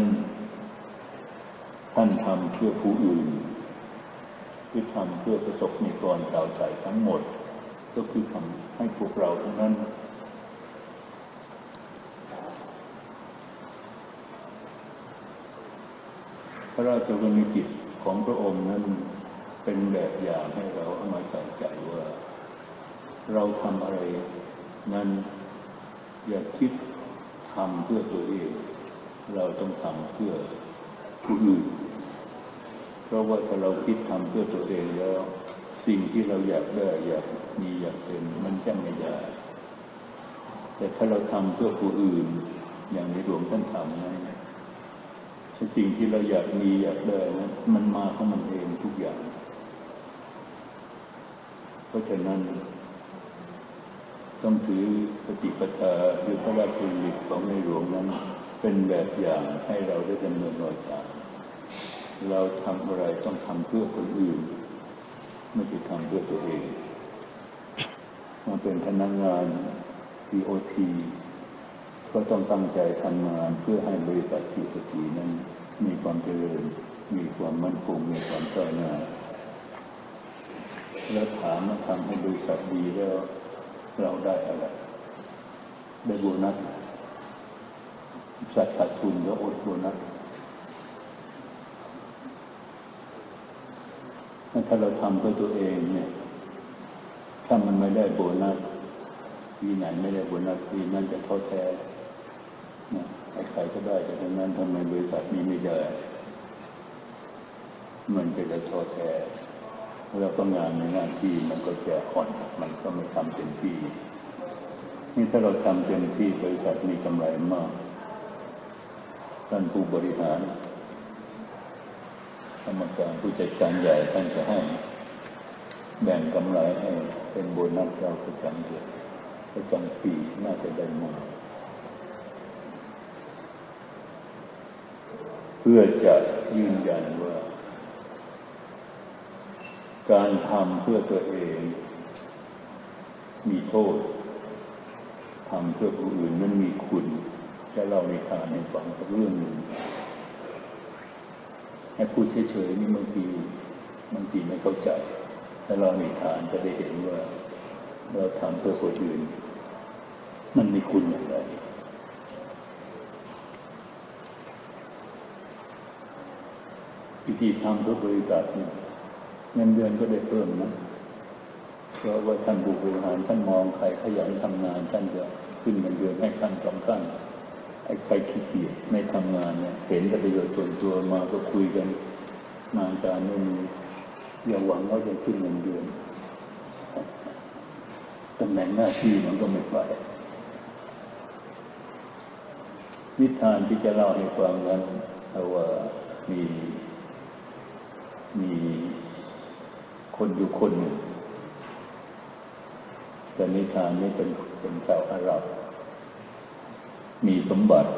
A: ท่านทำเพื่อผู้อื่นที่ทำเพื่อประสบนิกรชาวใจทั้งหมด ก็คือทำให้พวกเราทั้งนั้น พระราชกรณีกิจของพระองค์นั้นเป็นแบบอย่างให้เราเอามาใส่ใจว่า เราทำอะไรนั้น อย่าคิดทำเพื่อตัวเอง เราต้องทำเพื่อผู้อื่น เพราะว่าถ้าเราคิดทำเพื่อตัวเองแล้ว สิ่งที่เราอยากได้อยากมีอยากเป็นมันจะไม่ได้แต่ถ้าเราทำเพื่อผู้อื่น อย่างในหลวงท่านทำนั้นสิ่งที่เราอยากมีอยากได้นั้นมันมาของมันเองทุกอย่าง เพราะฉะนั้น ต้องถือปฏิปทาหรือพระราชดำริของในหลวงนั้น เป็นแบบอย่างให้เราได้ดำเนินรอยตามเราทำอะไรต้องทำเพื่อคนอื่น ไม่ใช่ทำเพื่อตัวเองมาเป็นพนักงาน POT ก็ต้องตั้งใจทำงานเพื่อให้บริษัททีปทีนั้น มีความเจริญ มีความมั่นคง มีความก้าวหน้าแล้วถามมาทำให้บริษัทดีแล้ว เราได้อะไร ได้โบนัสสัตว์ขาดทุนแล้วอดโบนัสถ้าเราทำเพื่อตัวเองเนี่ย ถ้ามันไม่ได้โบนัสปีไหนไม่ได้โบนัสปีนั้นจะท้อแท้นะใครๆก็ได้แต่ทั้งนั้นทำไมบริษัทนี้ไม่ได้ มันก็จะท้อแท้ แล้วก็งานในหน้าที่มันก็จะอ่อน มันก็ไม่ทำเต็มที่ นี่ถ้าเราทำเต็มที่บริษัทมีกำไรมาก ท่านผู้บริหารกรรมการผู้จัดการใหญ่ท่านจะให้แบ่งกำไรให้เป็นโบนัสเราประจำเดือนประจำปีน่าจะได้มาเพื่อจะยืนยันว่า การทำเพื่อตัวเอง มีโทษทำเพื่อผู้อื่นนั้นมีคุณจะเล่าในทานในฟังเรื่องหนึ่งให้พูดเฉยๆนี่บางทีบางทีไม่เข้าใจถ้าเราในทานจะได้เห็นว่า เราทำเพื่อคนอื่น มันมีคุณอย่างไรพิธีทำเพื่อบริษัทเนี่ย เงินเดือนก็ได้เพิ่มนะเพราะว่าท่านบุบริหารท่านมองใครขยันทำงานท่านจะขึ้นเงินเดือนให้ท่านสองท่านไอ้ใครขี้เกียจไม่ทำงานเนี่ยเห็นประโยชน์ส่วนตัวมาก็คุยกันงานการไม่มีอย่าหวังว่าจะขึ้นเงินเดือนตำแหน่งหน้าที่มันก็ไม่ไปนิทานที่จะเล่าให้ฟังนั้นเอาว่ามี คนอยู่คนหนึ่งแต่นิทานนี้เป็นเป็นชาวอาหรับมีสมบัติ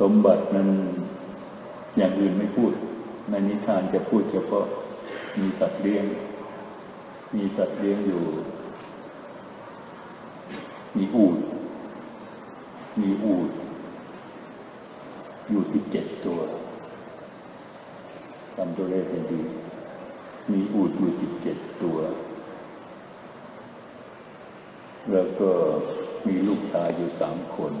A: สมบัตินั้นอย่างอื่นไม่พูด ในนิทานจะพูดเฉพาะมีสัตว์เลี้ยง มีสัตว์เลี้ยงอยู่ มีอูด มีอูด อยู่ที่เจ็ดตัว จำตัวเลขให้ดี มีอูดอยู่ที่เจ็ดตัว แล้วก็มีลูกชายอยู่สามคน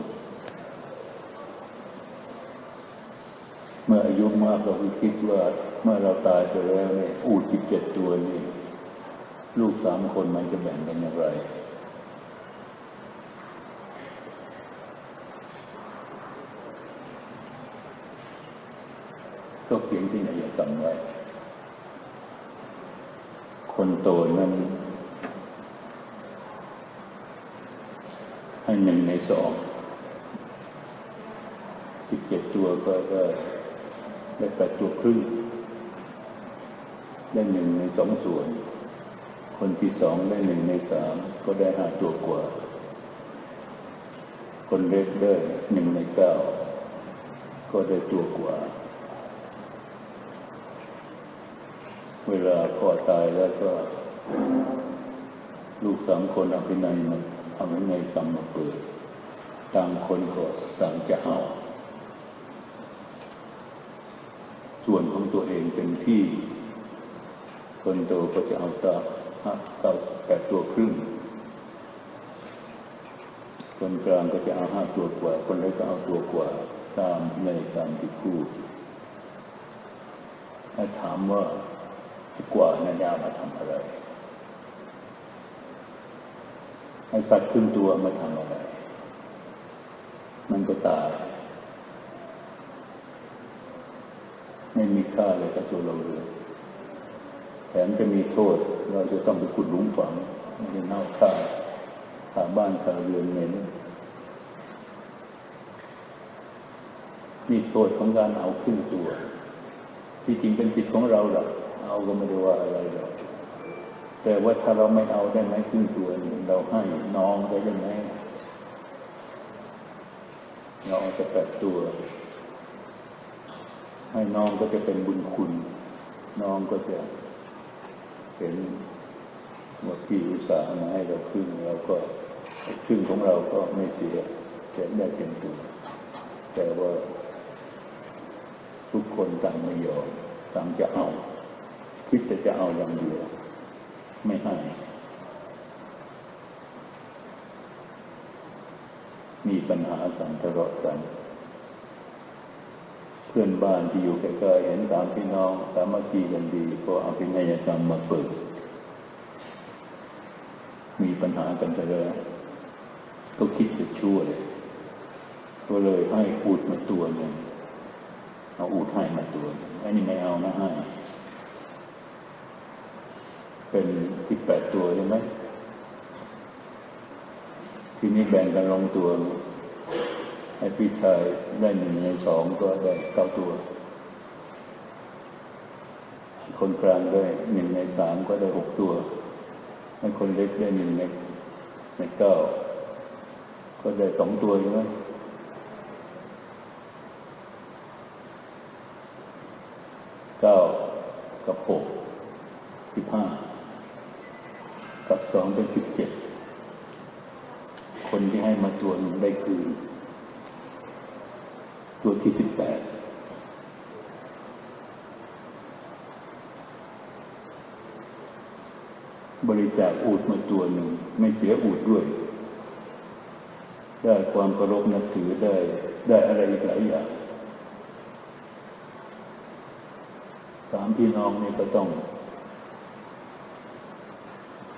A: เมื่ออายุมากเราคิดว่าเมื่อเราตายไปแล้วเนี่ยอูดที่เจ็ดตัวนี่ ลูกสามคนมันจะแบ่งกันอย่างไร ก็เขียนที่นายกรรมไว้ คนโตนั้นให้หนึ่งในสองสิบเจ็ดตัวก็ได้ได้แปดตัวครึ่งได้หนึ่งในสองส่วน คนที่สองได้หนึ่งในสามก็ได้ห้าตัวกว่า คนเล็กได้หนึ่งในเก้าก็ได้ตัวกว่า เวลาพ่อตายแล้วก็ ลูกสามคนเอาไปในมันเอาไว้ในกรรมมาเปิดต่างคนก็ต่างจะเอา ส่วนของตัวเองเป็นที่ คนโตก็จะเอาตาห้าเก้าแปดตัวครึ่ง คนกลางก็จะเอาห้าตัวกว่า คนเล็กก็เอาตัวกว่า ตามในตามที่พูดถ้าถามว่า กว่านันยามาทำอะไรไอ้สัตว์ขึ้นตัวมาทำอะไร มันก็ตาย ไม่มีค่าเลยกับตัวเราเลยแถมจะมีโทษ เราจะต้องไปขุดหลุมฝังไม่ได้เน่าค่าขาบ้านขาเรือนเน้นนี่โทษของการเอาขึ้นตัว ที่จริงเป็นจิตของเราหรอก เอาก็ไม่ได้ว่าอะไรหรอกแต่ว่าถ้าเราไม่เอาได้ไหมครึ่งตัวนเราให้น้องได้ยังไงเราเอาจะแปดตัว ให้น้องก็จะเป็นบุญคุณ น้องก็จะเป็นว่าพี่อุตส่าห์มาให้เราครึ่งเราก็ครึ่งของเราก็ไม่เสียเสียได้เต็มตัวแต่ว่าทุกคนต่างไม่ยอมต่างจะเอา คิดแต่จะเอาอย่างเดียว ไม่ให้มีปัญหากันทะเลาะกัน เพื่อนบ้านที่อยู่ใกล้ๆเห็นสามพี่น้องสามัคคีกันดีก็เอาพินัยกรรมมาเปิด มีปัญหากันไปแล้วก็คิดจะช่วยก็เลยให้อูดมาตัวหนึ่งเอาอูดให้มาตัวหนึ่งอันนี้ไม่เอานะให้ เป็นที่แปดตัวใช่ไหมทีนี้แบ่งกันลงตัวให้พี่ชายได้หนึ่งในสองก็ได้เก้าตัว คนกลางได้หนึ่งในสามก็ได้หกตัว ให้คนเล็กได้หนึ่งในในเก้าก็ได้สองตัวใช่ไหมเก้ากับหกสิบห้ากับสองเป็นสิบเจ็ดคนที่ให้มาตัวหนึ่งได้คืน ตัวที่สิบแปด บริจาคอูดมาตัวหนึ่ง ไม่เสียอูดด้วย ได้ความเคารพนับถือได้ ได้อะไรอีกหลายอย่างสามพี่น้องนี่ก็ต้อง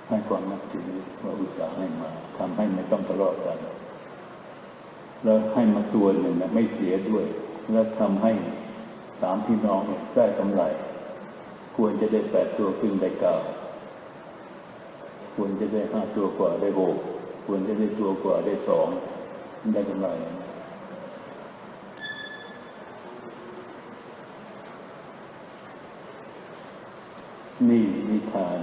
A: ให้ความนับถือว่าอุตสาห์ให้มาทำให้ไม่ต้องทะเลาะกัน แล้วให้มาตัวหนึ่งนะไม่เสียด้วย แล้วทำให้สามพี่น้องได้กำไร ควรจะได้แปดตัวครึ่งได้เก้า ควรจะได้ห้าตัวกว่าได้หกควรจะได้ตัวกว่าได้สองได้กำไรนี่นิทาน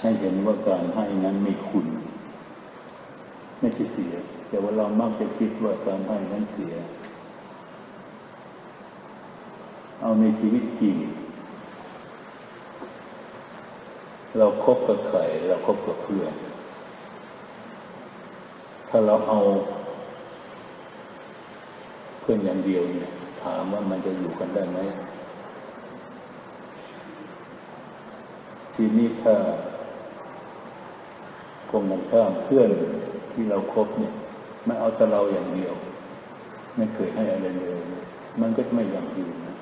A: ให้เห็นว่าการให้นั้นมีคุณ ไม่ใช่เสีย แต่ว่าเรามักจะคิดว่าการให้นั้นเสีย เอาในชีวิตจริง เราครบกับใครเราครบกับเพื่อน ถ้าเราเอาเพื่อนอย่างเดียวเนี่ย ถามว่ามันจะอยู่กันได้ไหมทีนี้ถ้ากรมกันข้ามเพื่อนที่เราครบเนี่ยไม่เอาแต่เราอย่างเดียว ไม่เคยให้อะไรเลยมันก็ไม่อย่างยืนนะ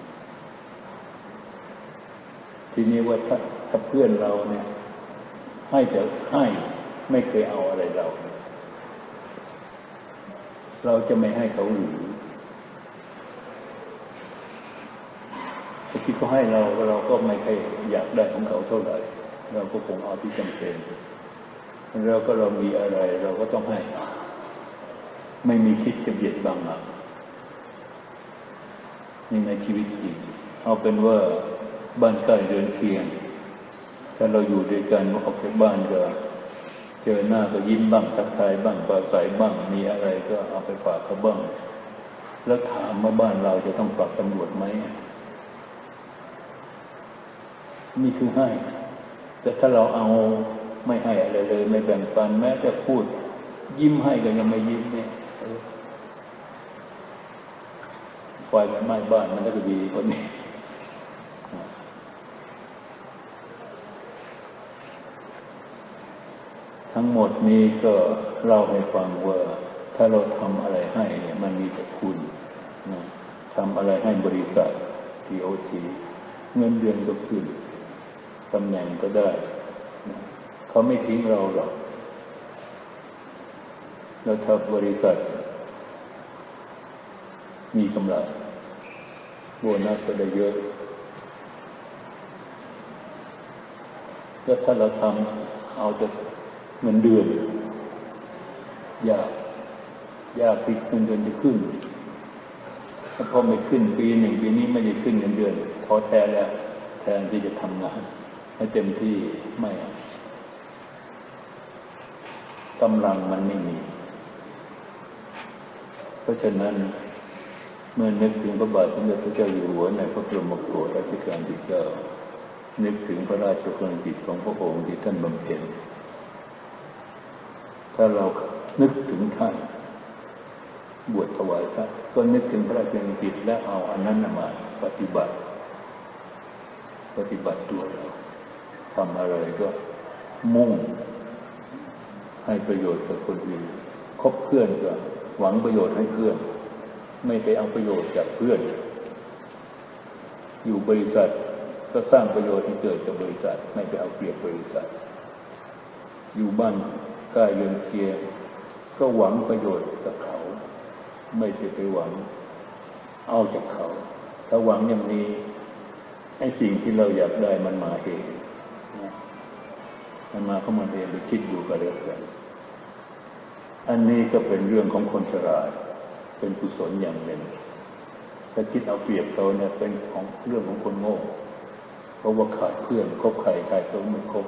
A: ทีนี้ว่าถ้า ถ้าเพื่อนเราเนี่ย ให้แต่ให้ไม่เคยเอาอะไรเรา เราจะไม่ให้เขาหรือถ้าคิดเขาให้เราเราก็ไม่เคยอยากได้ของเขาเท่าไหร่เราก็คงเอาที่จำเป็นแล้วก็เรามีอะไร เราก็ต้องให้ ไม่มีคิดจะเบียดบังอะนี่ในชีวิตจริงเอาเป็นว่าบ้านใกล้เรือนเคียง ถ้าเราอยู่ด้วยกันออกจากบ้านก็เจอหน้าก็ยิ้มบ้างทักทายบ้างปราศัยบ้างมีอะไรก็เอาไปฝากเขาบ้าง แล้วถามว่าบ้านเราจะต้องฝากตำรวจไหมนี่คือให้ แต่ถ้าเราเอาไม่ให้อะไรเลย ไม่แบ่งปันแม้แต่พูด ยิ้มให้ก็ยังไม่ยิ้มเนี่ยเออไฟมันไหม้บ้านมันก็จะดีคนนี้ ทั้งหมดนี้ก็เล่าให้ฟังว่าถ้าเราทำอะไรให้เนี่ยมันมีแต่คุณนะทำอะไรให้บริษัททีโอทีเงินเดือนก็ขึ้นตำแหน่งก็ได้นะเขาไม่ทิ้งเราหรอกแล้วถ้าบริษัท มีกำไรโบนัสก็ได้เยอะแล้วถ้าเราทำเอาแต่ เงินเดือนยากยากที่เงินเดือนจะขึ้นถ้าพอไม่ขึ้นปีหนึ่งปีนี้ไม่ได้ขึ้นเงินเดือนท้อแท้แล้วแทนที่จะทำงานให้เต็มที่ไม่เอากำลังมันไม่มี เพราะฉะนั้นเมื่อนึกถึงพระบาทสมเด็จพระเจ้าอยู่หัวในพระบรมโกศรัชกาลที่เก้านึกถึงพระราชกรณียกิจของพระองค์ที่ท่านบำเพ็ญ ถ้าเรานึกถึงท่านบวชถวายท่านก็นึกถึงพระราชกรณียกิจและเอาอันนั้นน่ะมาปฏิบัติ ปฏิบัติตัวเราทำอะไรก็มุ่ง ให้ประโยชน์กับคนอื่นคบเพื่อนก็หวังประโยชน์ให้เพื่อน ไม่ไปเอาประโยชน์จากเพื่อน อยู่บริษัทก็สร้างประโยชน์ที่เกิดกับบริษัท ไม่ไปเอาเปรียบบริษัท อยู่บ้าน ล้เรือนเกียร์ก็หวังประโยชน์กับเขา ไม่ใช่ไปหวัง เอาจากเขา ถ้าหวังอย่างนี้ไอ้สิ่งที่เราอยากได้มันมาเองมันมาเข้ามาเองไปคิดอยู่กับเรื่องกัน อันนี้ก็เป็นเรื่องของคนฉลาด เป็นกุศลอย่างหนึ่งถ้าคิดเอาเปรียบเขาเนี่ยเป็นของเรื่องของคนโง่ เพราะว่าขาดเพื่อนคบใครใครก็ไม่คบ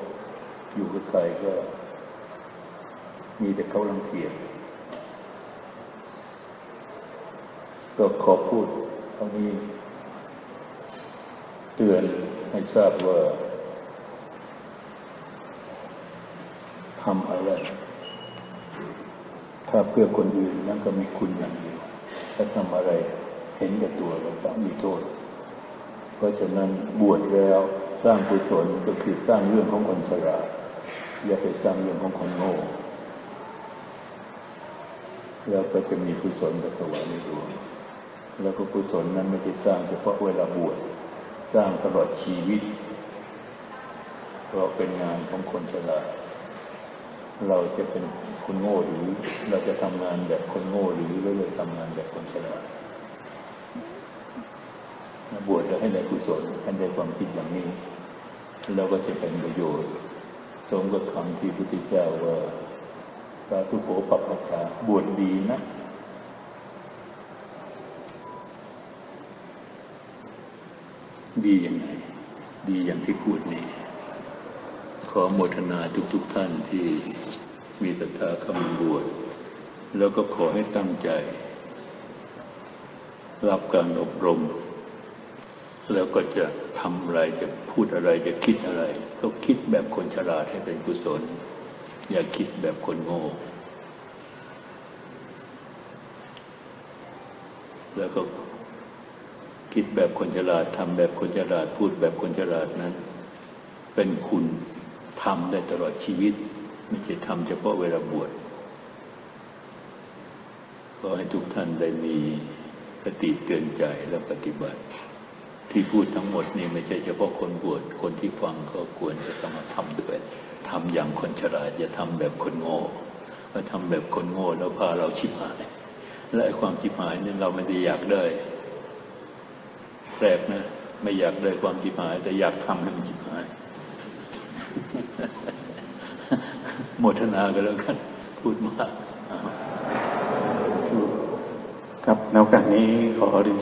A: อยู่กับใครก็ มีแต่เขารังเกียจก็ขอพูดเท่านี้เตือนให้ทราบว่าทำอะไร ถ้าเพื่อคนอื่นนั่นก็มีคุณอย่างเดียวถ้าทำอะไรเห็นแก่ตัวเราจะมีโทษ เพราะฉะนั้นบวชแล้วสร้างกุศลก็คือสร้างเรื่องของคนฉลาดอย่าไปสร้างเรื่องของคนโง่ แล้วก็จะมีกุศลกับสวรรค์ในดวงแล้วก็กุศลนั้นไม่ได้สร้างเฉพาะเวลาบวชสร้างตลอดชีวิต เพราะเป็นงานของคนฉลาดเราจะเป็นคนโง่หรือเราจะทำงานแบบคนโง่หรือเราเลยทำงานแบบคนฉลาดบวชจะให้ได้กุศลให้ได้ความคิดอย่างนี้เราก็จะเป็นประโยชน์สมกับคำที่พระพุทธเจ้าว่า สาธุโขปัปปชาบวชดีนะดียังไง ดีอย่างที่พูดนี้ขอโมทนาทุกๆทท่านที่มีศรัทธาเข้ามาบวชแล้วก็ขอให้ตั้งใจ รับการอบรม แล้วก็จะทำอะไรจะพูดอะไรจะคิดอะไร ก็คิดแบบคนฉลาดให้เป็นกุศล อย่าคิดแบบคนโง่ แล้วก็คิดแบบคนฉลาดทำแบบคนฉลาดพูดแบบคนฉลาดนั้น เป็นคุณทำได้ตลอดชีวิต ไม่ใช่ทำเฉพาะเวลาบวชขอให้ทุกท่านได้มีสติเตือนใจและปฏิบัติ ที่พูดทั้งหมดนี่ไม่ใช่เฉพาะคนบวชคนที่ฟังก็ควรจะต้องมาทำด้วย ทำอย่างคนฉลาดอย่าทำแบบคนโง่ถ้าทำแบบคนโง่แล้วพาเราชิบหาย และความชิบหายนี่เราไม่ได้อยากได้แปลกนะไม่อยากได้ความชิบหาย แต่อยากทำให้มันชิบหายโมทนากันแล้วกันพูดมาก
B: ครับในโอกาสนี้ขอเรียน